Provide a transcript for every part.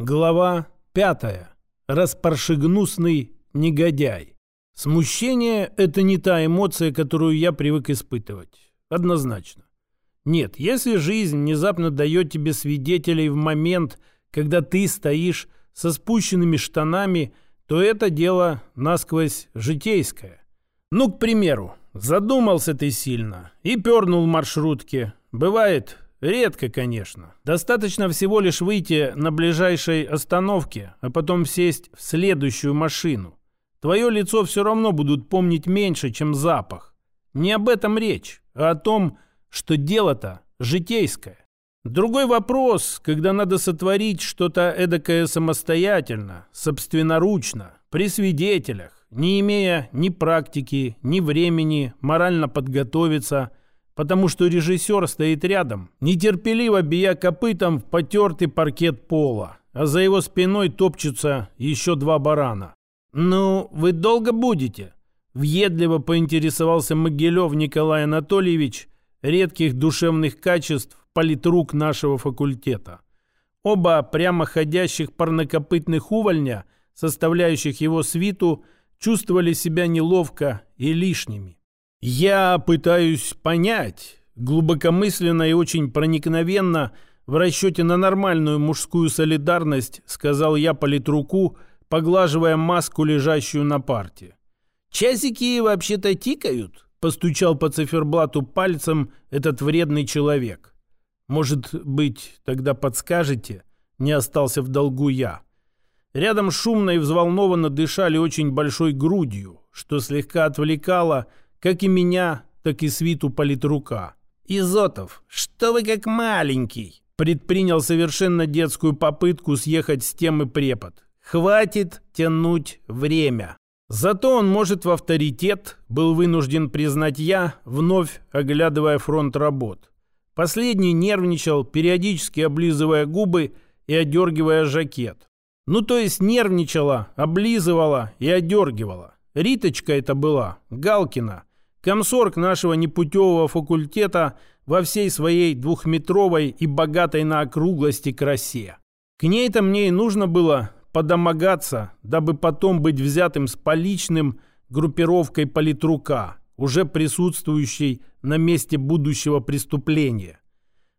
Глава пятая. Распоршигнусный негодяй. Смущение – это не та эмоция, которую я привык испытывать. Однозначно. Нет, если жизнь внезапно дает тебе свидетелей в момент, когда ты стоишь со спущенными штанами, то это дело насквозь житейское. Ну, к примеру, задумался ты сильно и пернул в маршрутке. Бывает, Редко, конечно. Достаточно всего лишь выйти на ближайшей остановке, а потом сесть в следующую машину. Твое лицо все равно будут помнить меньше, чем запах. Не об этом речь, а о том, что дело-то житейское. Другой вопрос, когда надо сотворить что-то эдакое самостоятельно, собственноручно, при свидетелях, не имея ни практики, ни времени морально подготовиться – потому что режиссер стоит рядом, нетерпеливо бия копытом в потертый паркет пола, а за его спиной топчутся еще два барана. «Ну, вы долго будете?» Въедливо поинтересовался Могилев Николай Анатольевич редких душевных качеств политрук нашего факультета. Оба прямоходящих парнокопытных увольня, составляющих его свиту, чувствовали себя неловко и лишними. Я пытаюсь понять, глубокомысленно и очень проникновенно, в расчете на нормальную мужскую солидарность, сказал я политруку, поглаживая маску, лежащую на парте. «Часики вообще-то тикают», — постучал по циферблату пальцем этот вредный человек. «Может быть, тогда подскажете?» Не остался в долгу я. Рядом шумно и взволнованно дышали очень большой грудью, что слегка отвлекало как и меня, так и свиту политрука. «Изотов, что вы как маленький!» Предпринял совершенно детскую попытку съехать с темы препод. «Хватит тянуть время!» Зато он может в авторитет, был вынужден признать я, вновь оглядывая фронт работ. Последний нервничал, периодически облизывая губы и одергивая жакет. Ну, то есть нервничала, облизывала и одергивала. Риточка это была, Галкина, Комсорг нашего непутевого факультета во всей своей двухметровой и богатой на округлости красе. К ней-то мне и нужно было подомогаться, дабы потом быть взятым с поличным группировкой политрука, уже присутствующей на месте будущего преступления.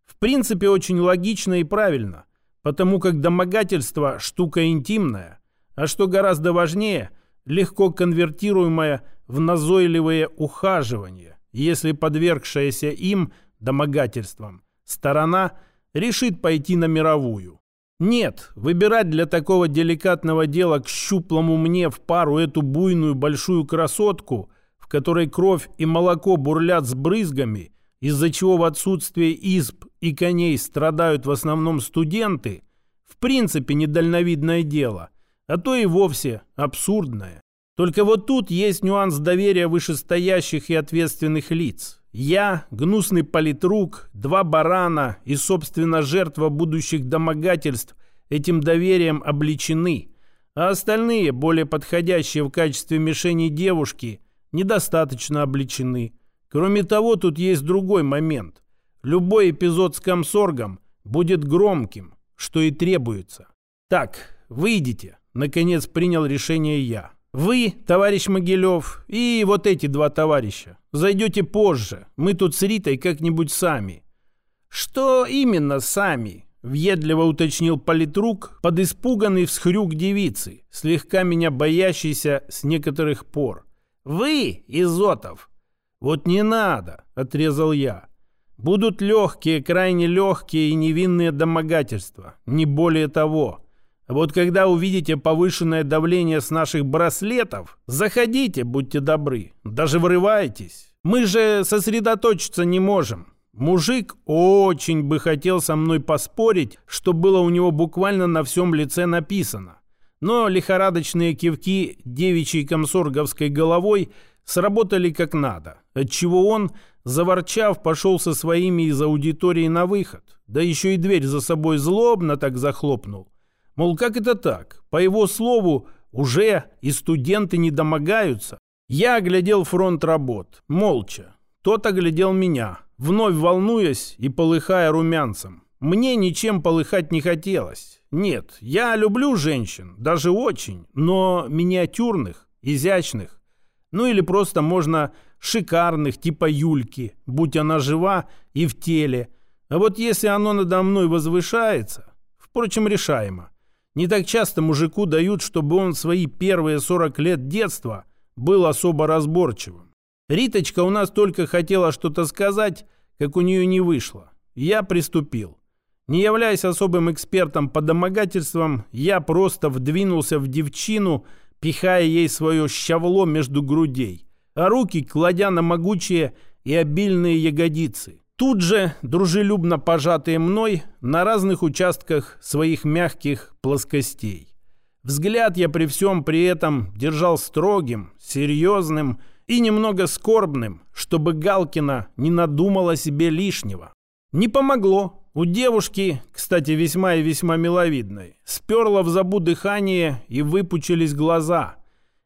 В принципе, очень логично и правильно, потому как домогательство – штука интимная, а что гораздо важнее – легко конвертируемая в назойливое ухаживание, если подвергшаяся им домогательствам сторона решит пойти на мировую. Нет, выбирать для такого деликатного дела к щуплому мне в пару эту буйную большую красотку, в которой кровь и молоко бурлят с брызгами, из-за чего в отсутствие изб и коней страдают в основном студенты, в принципе недальновидное дело – а то и вовсе абсурдное. Только вот тут есть нюанс доверия вышестоящих и ответственных лиц. Я, гнусный политрук, два барана и, собственно, жертва будущих домогательств этим доверием обличены, а остальные, более подходящие в качестве мишени девушки, недостаточно обличены. Кроме того, тут есть другой момент. Любой эпизод с комсоргом будет громким, что и требуется. Так, выйдите. Наконец принял решение я. Вы, товарищ Могилев, и вот эти два товарища. Зайдете позже. Мы тут с Ритой как-нибудь сами. Что именно сами? Въедливо уточнил политрук под испуганный всхрюк девицы, слегка меня боящийся с некоторых пор. «Вы, Изотов!» «Вот не надо!» — отрезал я. «Будут легкие, крайне легкие и невинные домогательства. Не более того. Вот когда увидите повышенное давление с наших браслетов, заходите, будьте добры, даже врывайтесь. Мы же сосредоточиться не можем. Мужик очень бы хотел со мной поспорить, что было у него буквально на всем лице написано. Но лихорадочные кивки девичьей комсорговской головой сработали как надо, отчего он, заворчав, пошел со своими из аудитории на выход, да еще и дверь за собой злобно так захлопнул, Мол, как это так? По его слову, уже и студенты не домогаются. Я оглядел фронт работ, молча. Тот оглядел меня, вновь волнуясь и полыхая румянцем. Мне ничем полыхать не хотелось. Нет, я люблю женщин, даже очень, но миниатюрных, изящных. Ну или просто можно шикарных, типа Юльки, будь она жива и в теле. А вот если оно надо мной возвышается, впрочем, решаемо. Не так часто мужику дают, чтобы он свои первые 40 лет детства был особо разборчивым. Риточка у нас только хотела что-то сказать, как у нее не вышло. Я приступил. Не являясь особым экспертом по домогательствам, я просто вдвинулся в девчину, пихая ей свое щавло между грудей, а руки кладя на могучие и обильные ягодицы. Тут же, дружелюбно пожатые мной, на разных участках своих мягких плоскостей. Взгляд я при всем при этом держал строгим, серьезным и немного скорбным, чтобы Галкина не надумала себе лишнего. Не помогло. У девушки, кстати, весьма и весьма миловидной, сперло в забу дыхание и выпучились глаза.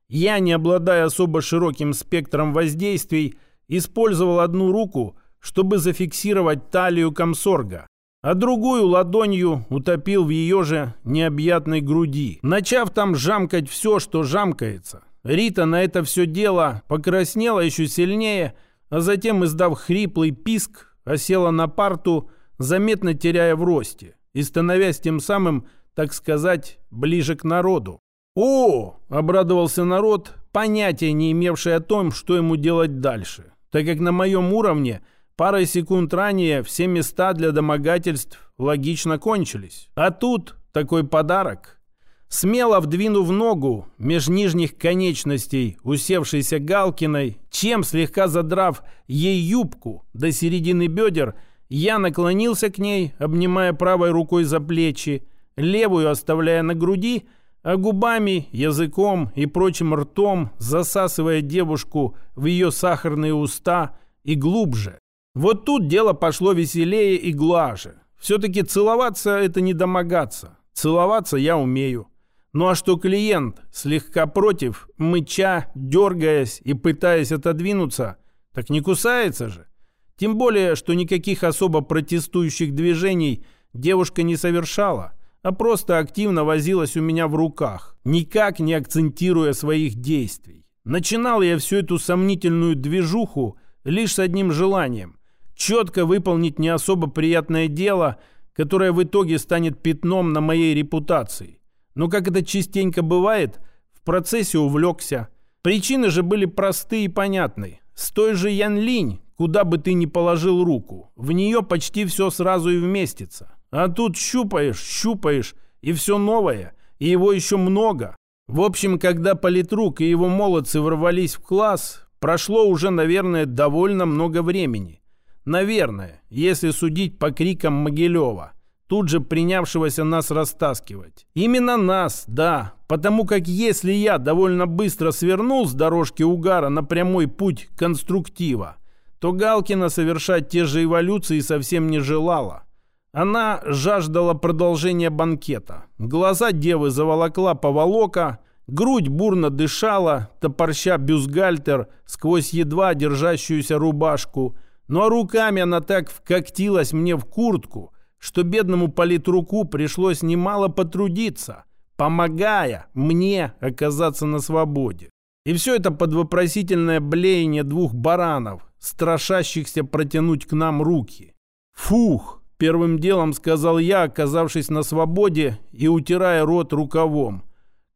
Я, не обладая особо широким спектром воздействий, использовал одну руку, чтобы зафиксировать талию комсорга, а другую ладонью утопил в ее же необъятной груди, начав там жамкать все, что жамкается. Рита на это все дело покраснела еще сильнее, а затем, издав хриплый писк, осела на парту, заметно теряя в росте и становясь тем самым, так сказать, ближе к народу. «О!» – обрадовался народ, понятия не имевший о том, что ему делать дальше, так как на моем уровне парой секунд ранее все места для домогательств логично кончились. А тут такой подарок. Смело вдвинув ногу меж нижних конечностей усевшейся Галкиной, чем слегка задрав ей юбку до середины бедер – я наклонился к ней, обнимая правой рукой за плечи, левую оставляя на груди, а губами, языком и прочим ртом засасывая девушку в ее сахарные уста и глубже. Вот тут дело пошло веселее и глаже. Все-таки целоваться – это не домогаться. Целоваться я умею. Ну а что клиент слегка против, мыча, дергаясь и пытаясь отодвинуться, так не кусается же. Тем более, что никаких особо протестующих движений девушка не совершала, а просто активно возилась у меня в руках, никак не акцентируя своих действий. Начинал я всю эту сомнительную движуху лишь с одним желанием – четко выполнить не особо приятное дело, которое в итоге станет пятном на моей репутации. Но, как это частенько бывает, в процессе увлекся. Причины же были простые и понятны. С той же Ян Линь, куда бы ты ни положил руку, в нее почти все сразу и вместится. А тут щупаешь, щупаешь, и все новое, и его еще много. В общем, когда политрук и его молодцы ворвались в класс, прошло уже, наверное, довольно много времени. Наверное, если судить по крикам Могилева, тут же принявшегося нас растаскивать. Именно нас, да, потому как если я довольно быстро свернул с дорожки угара на прямой путь конструктива, то Галкина совершать те же эволюции совсем не желала. Она жаждала продолжения банкета. Глаза девы заволокла поволока, грудь бурно дышала, топорща бюстгальтер сквозь едва держащуюся рубашку. А руками она так вкоктилась мне в куртку, что бедному политруку пришлось немало потрудиться, помогая мне оказаться на свободе. И все это под вопросительное блеяние двух баранов, страшащихся протянуть к нам руки. «Фух!» – первым делом сказал я, оказавшись на свободе и утирая рот рукавом.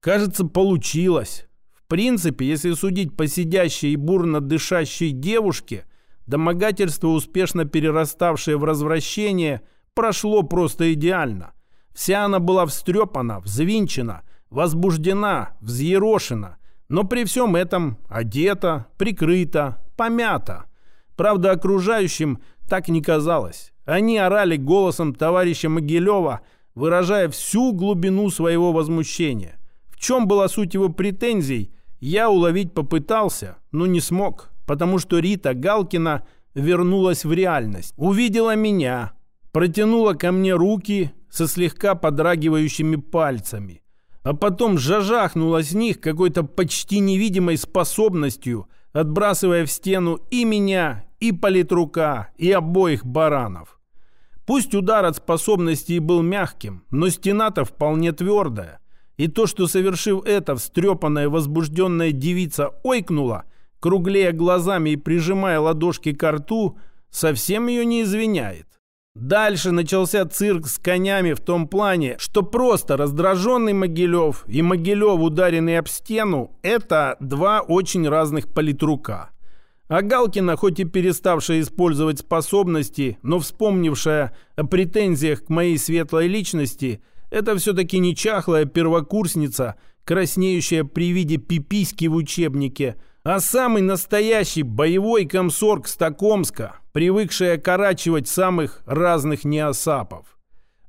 «Кажется, получилось. В принципе, если судить по сидящей и бурно дышащей девушке, домогательство, успешно перераставшее в развращение, прошло просто идеально. Вся она была встрепана, взвинчена, возбуждена, взъерошена, но при всем этом одета, прикрыта, помята – Правда, окружающим так не казалось. Они орали голосом товарища Могилева, выражая всю глубину своего возмущения. В чем была суть его претензий, я уловить попытался, но не смог, потому что Рита Галкина вернулась в реальность. Увидела меня, протянула ко мне руки со слегка подрагивающими пальцами, а потом жажахнула с них какой-то почти невидимой способностью, отбрасывая в стену и меня, и политрука, и обоих баранов. Пусть удар от способности и был мягким, но стена-то вполне твердая. И то, что, совершив это, встрепанная возбужденная девица ойкнула, круглея глазами и прижимая ладошки к рту, совсем ее не извиняет. Дальше начался цирк с конями в том плане, что просто раздраженный Могилев и Могилев, ударенный об стену, это два очень разных политрука. А Галкина, хоть и переставшая использовать способности, но вспомнившая о претензиях к моей светлой личности, это все-таки не чахлая первокурсница, краснеющая при виде пиписьки в учебнике, а самый настоящий боевой комсорг Стокомска, привыкшая окорачивать самых разных неосапов.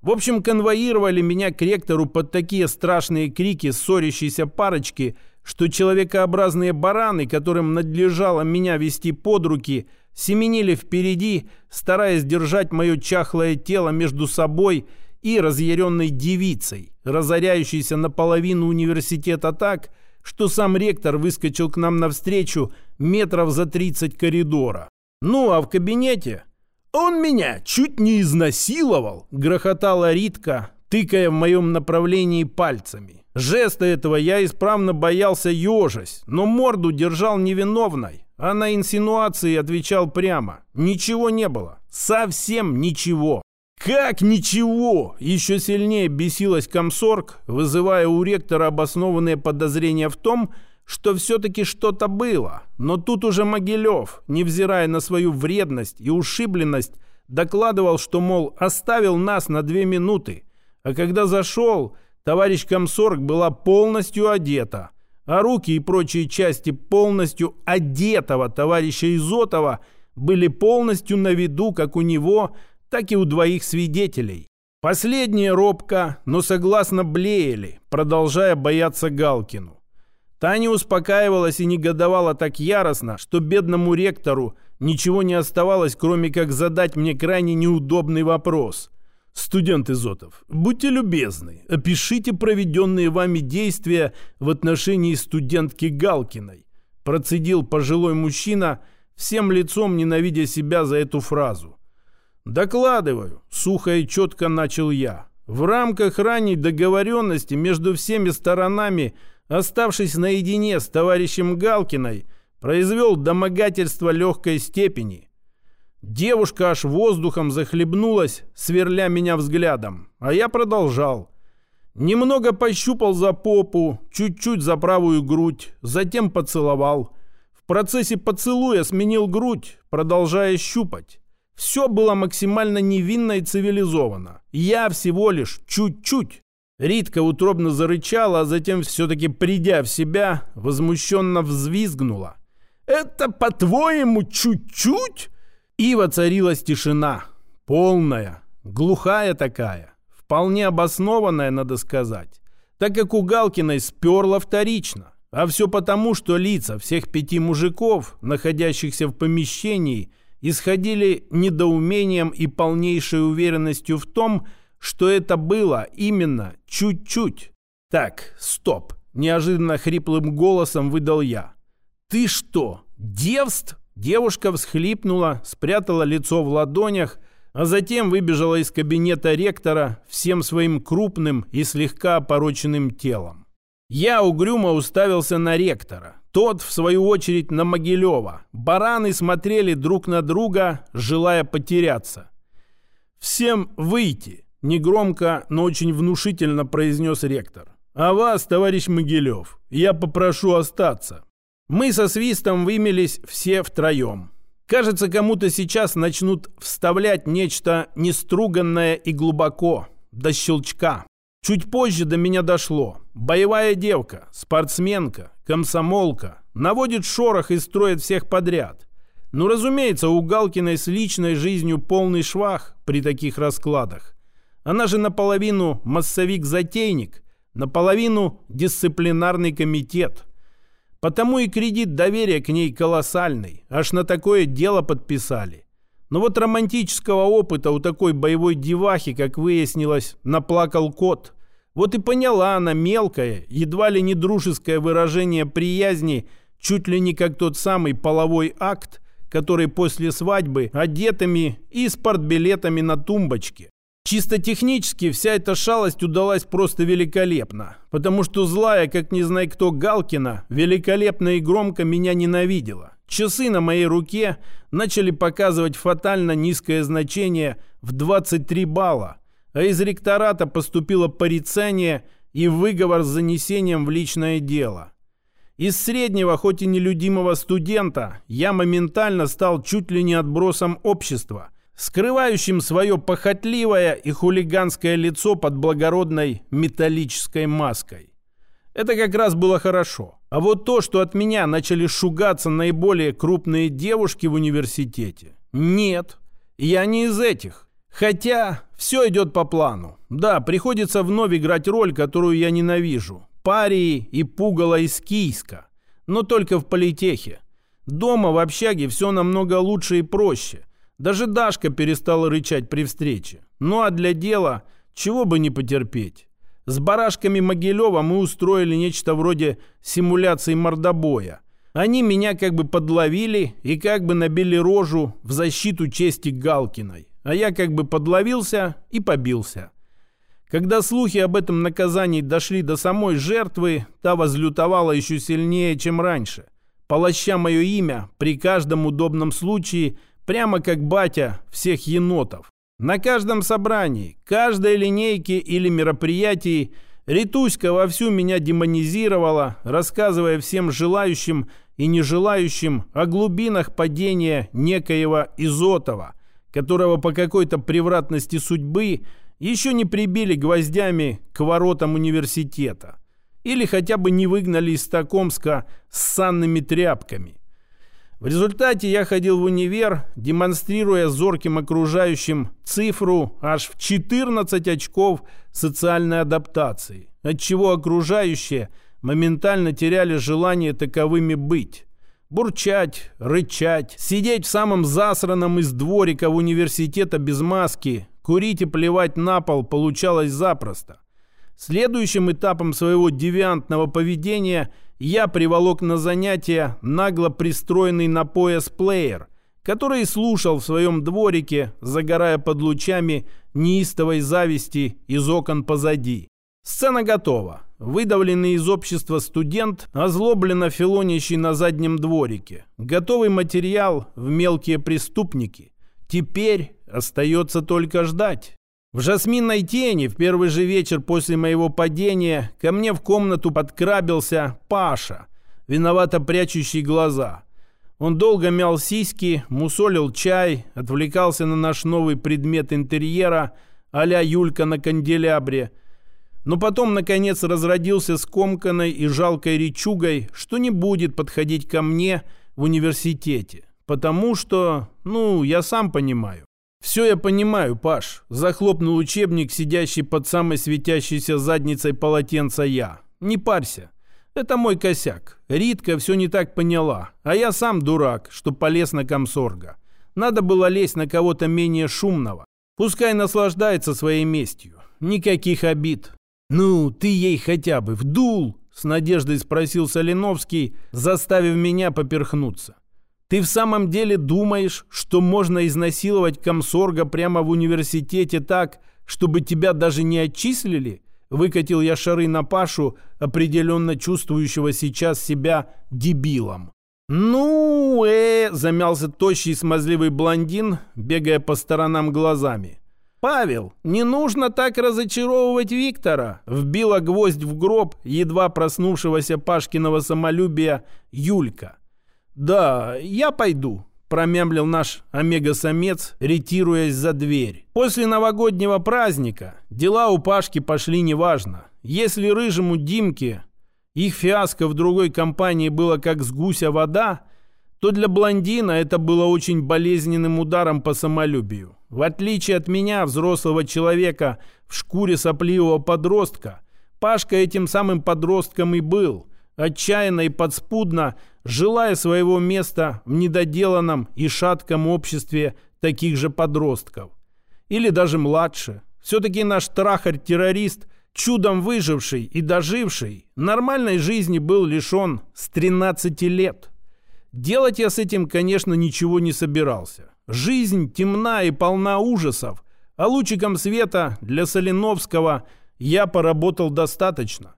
В общем, конвоировали меня к ректору под такие страшные крики ссорящейся парочки – что человекообразные бараны, которым надлежало меня вести под руки, семенили впереди, стараясь держать мое чахлое тело между собой и разъяренной девицей, разоряющейся наполовину университета так, что сам ректор выскочил к нам навстречу метров за 30 коридора. Ну, а в кабинете... «Он меня чуть не изнасиловал!» — грохотала Ритка, тыкая в моем направлении пальцами. Жеста этого я исправно боялся ежась, но морду держал невиновной, а на инсинуации отвечал прямо. Ничего не было. Совсем ничего. «Как ничего?» Еще сильнее бесилась комсорг, вызывая у ректора обоснованные подозрения в том, что все-таки что-то было. Но тут уже Могилев, невзирая на свою вредность и ушибленность, докладывал, что, мол, оставил нас на две минуты. А когда зашел, товарищ комсорг была полностью одета, а руки и прочие части полностью одетого товарища Изотова были полностью на виду как у него, так и у двоих свидетелей. Последние робко, но согласно блеяли, продолжая бояться Галкину. Таня успокаивалась и негодовала так яростно, что бедному ректору ничего не оставалось, кроме как задать мне крайне неудобный вопрос – Студент Изотов, будьте любезны, опишите проведенные вами действия в отношении студентки Галкиной. Процедил пожилой мужчина, всем лицом ненавидя себя за эту фразу. «Докладываю», — сухо и четко начал я. «В рамках ранней договоренности между всеми сторонами, оставшись наедине с товарищем Галкиной, произвел домогательство легкой степени, Девушка аж воздухом захлебнулась, сверля меня взглядом, а я продолжал. Немного пощупал за попу, чуть-чуть за правую грудь, затем поцеловал. В процессе поцелуя сменил грудь, продолжая щупать. Все было максимально невинно и цивилизованно. Я всего лишь чуть-чуть. Ритка утробно зарычала, а затем, все-таки придя в себя, возмущенно взвизгнула. «Это, по-твоему, чуть-чуть?» И воцарилась тишина. Полная, глухая такая. Вполне обоснованная, надо сказать. Так как у Галкиной сперла вторично. А все потому, что лица всех пяти мужиков, находящихся в помещении, исходили недоумением и полнейшей уверенностью в том, что это было именно чуть-чуть. «Так, стоп!» – неожиданно хриплым голосом выдал я. «Ты что, девств?» Девушка всхлипнула, спрятала лицо в ладонях, а затем выбежала из кабинета ректора всем своим крупным и слегка опороченным телом. Я угрюмо уставился на ректора. Тот, в свою очередь, на Могилева. Бараны смотрели друг на друга, желая потеряться. «Всем выйти!» – негромко, но очень внушительно произнес ректор. «А вас, товарищ Могилев, я попрошу остаться. Мы со свистом вымелись все втроем. Кажется, кому-то сейчас начнут вставлять нечто неструганное и глубоко, до щелчка. Чуть позже до меня дошло. Боевая девка, спортсменка, комсомолка, наводит шорох и строит всех подряд. Ну, разумеется, у Галкиной с личной жизнью полный швах при таких раскладах. Она же наполовину массовик-затейник, наполовину дисциплинарный комитет – Потому и кредит доверия к ней колоссальный. Аж на такое дело подписали. Но вот романтического опыта у такой боевой девахи, как выяснилось, наплакал кот. Вот и поняла она мелкое, едва ли не дружеское выражение приязни, чуть ли не как тот самый половой акт, которые после свадьбы одетыми и с портбилетами на тумбочке. Чисто технически вся эта шалость удалась просто великолепно, потому что злая, как не знаю кто, Галкина, великолепно и громко меня ненавидела. Часы на моей руке начали показывать фатально низкое значение в 23 балла, а из ректората поступило порицание и выговор с занесением в личное дело. Из среднего, хоть и нелюдимого студента, я моментально стал чуть ли не отбросом общества – скрывающим свое похотливое и хулиганское лицо под благородной металлической маской. Это как раз было хорошо. А вот то, что от меня начали шугаться наиболее крупные девушки в университете, нет, я не из этих. Хотя все идет по плану. Да, приходится вновь играть роль, которую я ненавижу. Парии и пугало из Кийска. Но только в политехе. Дома в общаге все намного лучше и проще. Даже Дашка перестала рычать при встрече. Ну а для дела чего бы не потерпеть. С барашками Могилева мы устроили нечто вроде симуляции мордобоя. Они меня как бы подловили и как бы набили рожу в защиту чести Галкиной. А я как бы подловился и побился. Когда слухи об этом наказании дошли до самой жертвы, та возлютовала еще сильнее, чем раньше. Полоща мое имя при каждом удобном случае – Прямо как батя всех енотов. На каждом собрании, каждой линейке или мероприятии Ритуська вовсю меня демонизировала, рассказывая всем желающим и нежелающим о глубинах падения некоего Изотова, которого по какой-то превратности судьбы еще не прибили гвоздями к воротам университета. Или хотя бы не выгнали из Токомска с санными тряпками. В результате я ходил в универ, демонстрируя зорким окружающим цифру аж в 14 очков социальной адаптации, отчего окружающие моментально теряли желание таковыми быть. Бурчать, рычать, сидеть в самом засранном из двориков университета без маски, курить и плевать на пол получалось запросто. Следующим этапом своего девиантного поведения – я приволок на занятия нагло пристроенный на пояс плеер, который слушал в своем дворике, загорая под лучами неистовой зависти из окон позади. Сцена готова. Выдавленный из общества студент, озлобленно филонящий на заднем дворике. Готовый материал в мелкие преступники. Теперь остается только ждать. В жасминной тени в первый же вечер после моего падения ко мне в комнату подкрабился Паша, виновато прячущий глаза. Он долго мял сиськи, мусолил чай, отвлекался на наш новый предмет интерьера а-ля Юлька на канделябре. Но потом, наконец, разродился скомканной и жалкой речугой, что не будет подходить ко мне в университете. Потому что, ну, я сам понимаю. «Все я понимаю, Паш», – захлопнул учебник, сидящий под самой светящейся задницей полотенца я. «Не парься. Это мой косяк. Ритка все не так поняла, а я сам дурак, что полез на комсорга. Надо было лезть на кого-то менее шумного. Пускай наслаждается своей местью. Никаких обид». «Ну, ты ей хотя бы вдул?» – с надеждой спросил Соленовский, заставив меня поперхнуться. Ты в самом деле думаешь, что можно изнасиловать комсорга прямо в университете так, чтобы тебя даже не отчислили? Выкатил я шары на Пашу, определенно чувствующего сейчас себя дебилом. «Ну, э, замялся тощий смазливый блондин, бегая по сторонам глазами. «Павел, не нужно так разочаровывать Виктора!» Вбила гвоздь в гроб едва проснувшегося Пашкиного самолюбия Юлька. «Да, я пойду», – промямлил наш омега-самец, ретируясь за дверь. После новогоднего праздника дела у Пашки пошли неважно. Если рыжему Димке их фиаско в другой компании было как с гуся вода, то для блондина это было очень болезненным ударом по самолюбию. В отличие от меня, взрослого человека в шкуре сопливого подростка, Пашка этим самым подростком и был, отчаянно и подспудно желая своего места в недоделанном и шатком обществе таких же подростков. Или даже младше. Все-таки наш трахарь-террорист, чудом выживший и доживший, нормальной жизни был лишен с 13 лет. Делать я с этим, конечно, ничего не собирался. Жизнь темна и полна ужасов, а лучиком света для Соленовского я поработал достаточно.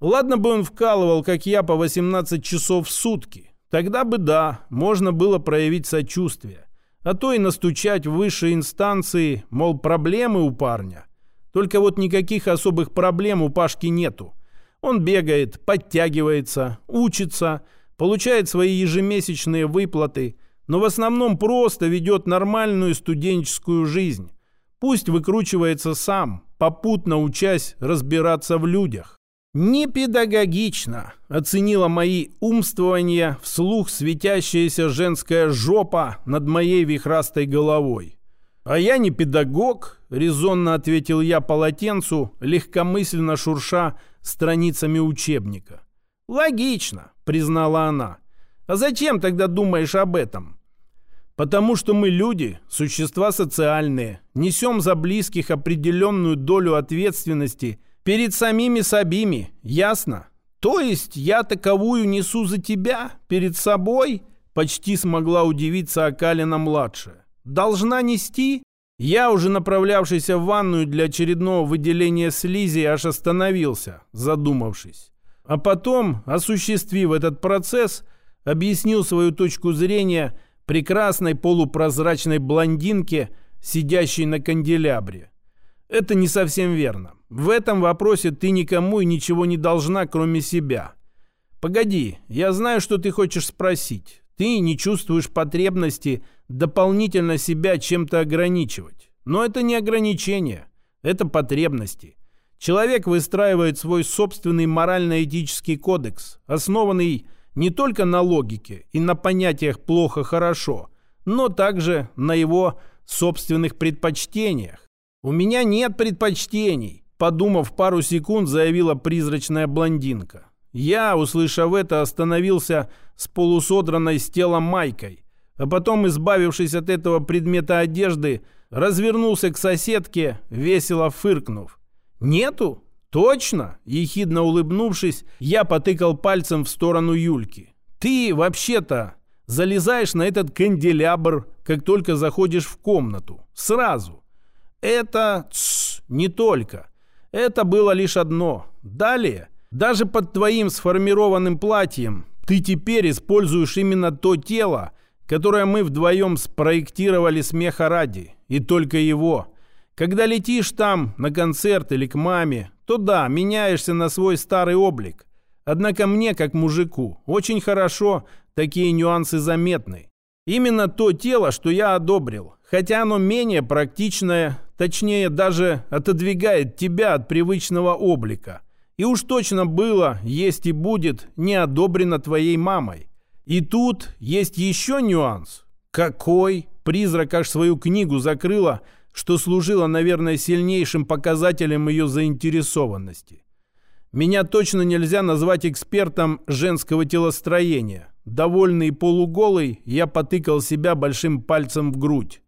Ладно бы он вкалывал, как я, по 18 часов в сутки. Тогда бы да, можно было проявить сочувствие. А то и настучать в высшие инстанции, мол, проблемы у парня. Только вот никаких особых проблем у Пашки нету. Он бегает, подтягивается, учится, получает свои ежемесячные выплаты, но в основном просто ведет нормальную студенческую жизнь. Пусть выкручивается сам, попутно учась разбираться в людях. «Непедагогично», — оценила мои умствования вслух светящаяся женская жопа над моей вихрастой головой. «А я не педагог», — резонно ответил я полотенцу, легкомысленно шурша страницами учебника. «Логично», — признала она. «А зачем тогда думаешь об этом?» «Потому что мы люди, существа социальные, несем за близких определенную долю ответственности — Перед самими собими, ясно? То есть я таковую несу за тебя, перед собой? Почти смогла удивиться Акалина-младшая. Должна нести? Я, уже направлявшийся в ванную для очередного выделения слизи, аж остановился, задумавшись. А потом, осуществив этот процесс, объяснил свою точку зрения прекрасной полупрозрачной блондинке, сидящей на канделябре. Это не совсем верно. В этом вопросе ты никому и ничего не должна, кроме себя. Погоди, я знаю, что ты хочешь спросить. Ты не чувствуешь потребности дополнительно себя чем-то ограничивать. Но это не ограничение, это потребности. Человек выстраивает свой собственный морально-этический кодекс, основанный не только на логике и на понятиях «плохо-хорошо», но также на его собственных предпочтениях. У меня нет предпочтений. Подумав пару секунд, заявила призрачная блондинка. Я, услышав это, остановился с полусодранной с тела майкой, а потом, избавившись от этого предмета одежды, развернулся к соседке, весело фыркнув. «Нету? Точно?» Ехидно улыбнувшись, я потыкал пальцем в сторону Юльки. «Ты, вообще-то, залезаешь на этот канделябр, как только заходишь в комнату. Сразу. Это... Тс, не только. Это было лишь одно. Далее, даже под твоим сформированным платьем, ты теперь используешь именно то тело, которое мы вдвоем спроектировали смеха ради, и только его. Когда летишь там на концерт или к маме, то да, меняешься на свой старый облик. Однако мне, как мужику, очень хорошо такие нюансы заметны. Именно то тело, что я одобрил, хотя оно менее практичное, точнее даже отодвигает тебя от привычного облика. И уж точно было, есть и будет, не одобрено твоей мамой. И тут есть еще нюанс. Какой? Призрак аж свою книгу закрыла, что служило, наверное, сильнейшим показателем ее заинтересованности. Меня точно нельзя назвать экспертом женского телостроения. Довольный и полуголый, я потыкал себя большим пальцем в грудь.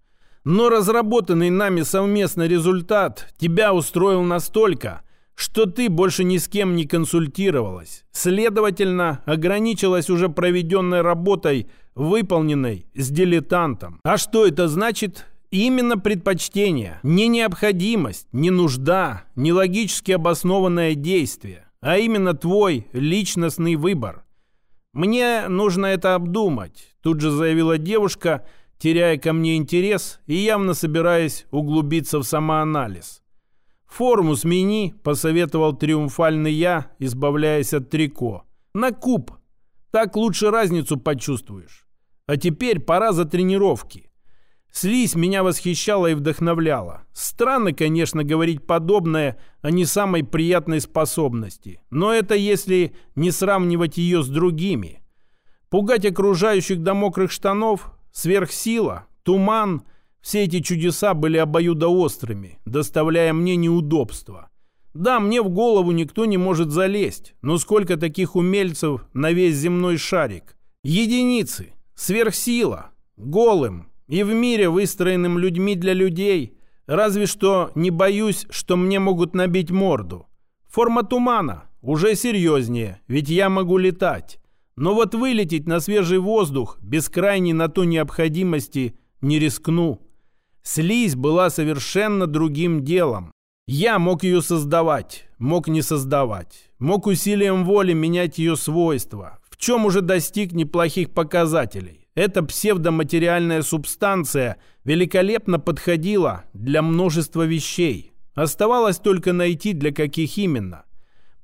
Но разработанный нами совместно результат тебя устроил настолько, что ты больше ни с кем не консультировалась. Следовательно, ограничилась уже проведенной работой, выполненной с дилетантом. А что это значит? Именно предпочтение, не необходимость, не нужда, не логически обоснованное действие, а именно твой личностный выбор. «Мне нужно это обдумать», – тут же заявила девушка – теряя ко мне интерес и явно собираясь углубиться в самоанализ. «Форму смени», — посоветовал триумфальный я, избавляясь от трико. «На куб. Так лучше разницу почувствуешь. А теперь пора за тренировки». Слизь меня восхищала и вдохновляла. Странно, конечно, говорить подобное о не самой приятной способности, но это если не сравнивать ее с другими. Пугать окружающих до мокрых штанов Сверхсила, туман, все эти чудеса были обоюдоострыми, доставляя мне неудобства. Да, мне в голову никто не может залезть, но сколько таких умельцев на весь земной шарик? Единицы, сверхсила, голым и в мире выстроенным людьми для людей. Разве что не боюсь, что мне могут набить морду. Форма тумана уже серьезнее, ведь я могу летать. Но вот вылететь на свежий воздух без крайней на то необходимости не рискну. Слизь была совершенно другим делом. Я мог ее создавать, мог не создавать, мог усилием воли менять ее свойства, в чем уже достиг неплохих показателей. Эта псевдоматериальная субстанция великолепно подходила для множества вещей. Оставалось только найти, для каких именно.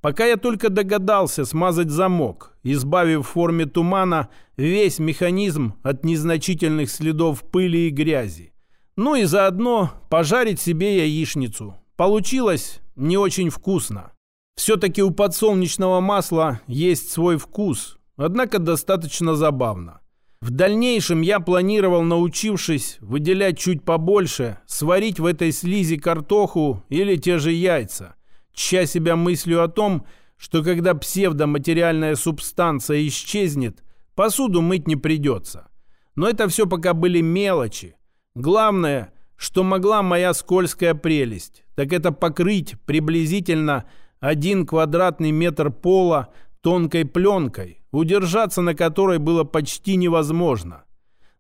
Пока я только догадался смазать замок, избавив в форме тумана весь механизм от незначительных следов пыли и грязи. Ну и заодно пожарить себе яичницу. Получилось не очень вкусно. Все-таки у подсолнечного масла есть свой вкус, однако достаточно забавно. В дальнейшем я планировал, научившись выделять чуть побольше, сварить в этой слизи картоху или те же яйца, чья себя мыслью о том, что когда псевдоматериальная субстанция исчезнет, посуду мыть не придется. Но это все пока были мелочи. Главное, что могла моя скользкая прелесть, так это покрыть приблизительно один квадратный метр пола тонкой пленкой, удержаться на которой было почти невозможно.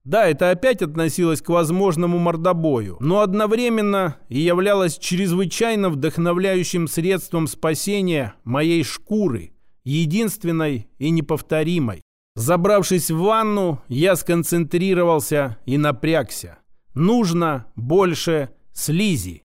Да, это опять относилось к возможному мордобою, но одновременно и являлось чрезвычайно вдохновляющим средством спасения моей шкуры, единственной и неповторимой. Забравшись в ванну, я сконцентрировался и напрягся. Нужно больше слизи.